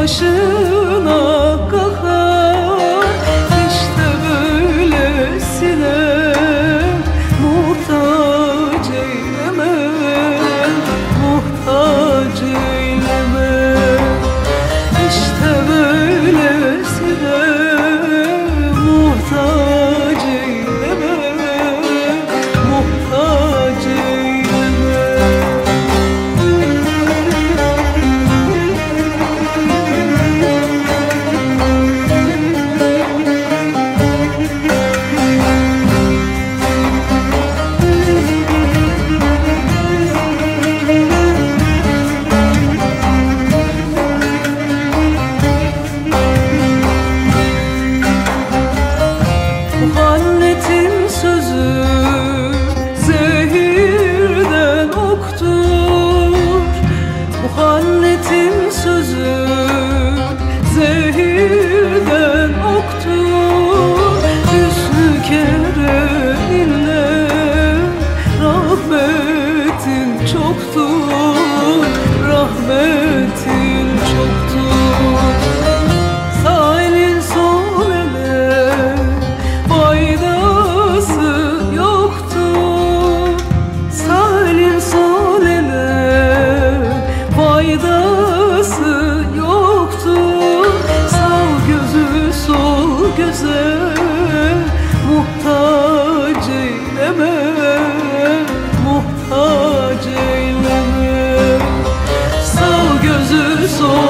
我是 속